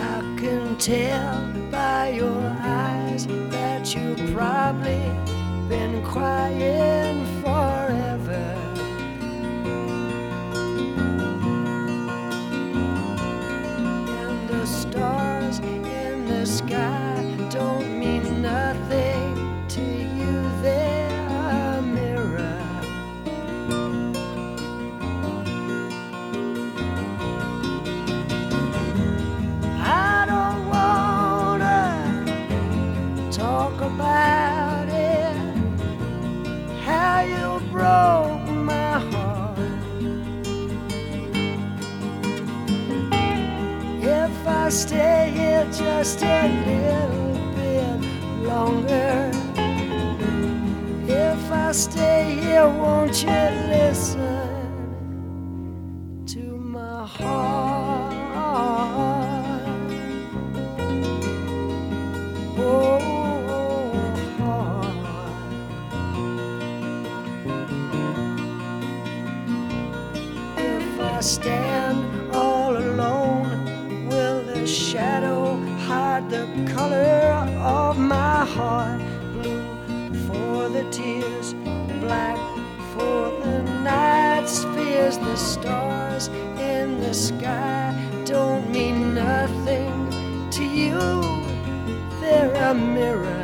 I can tell by your eyes that you've probably been crying for. I stay here just a little bit longer, if I stay here, won't you listen to my heart? Oh, heart. If I stand shadow hide the color of my heart? Blue for the tears, black for the night's fears. The stars in the sky don't mean nothing to you, they're a mirror.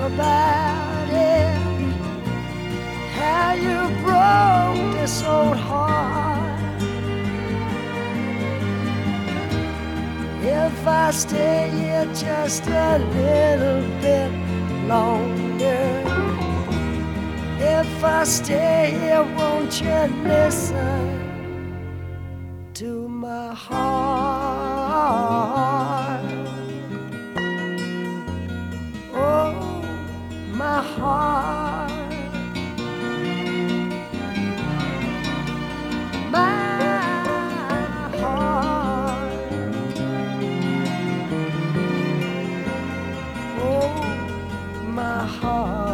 About it. How you broke this old heart. If I stay here just a little bit longer, if I stay here, won't you listen? to my heart. My heart. heart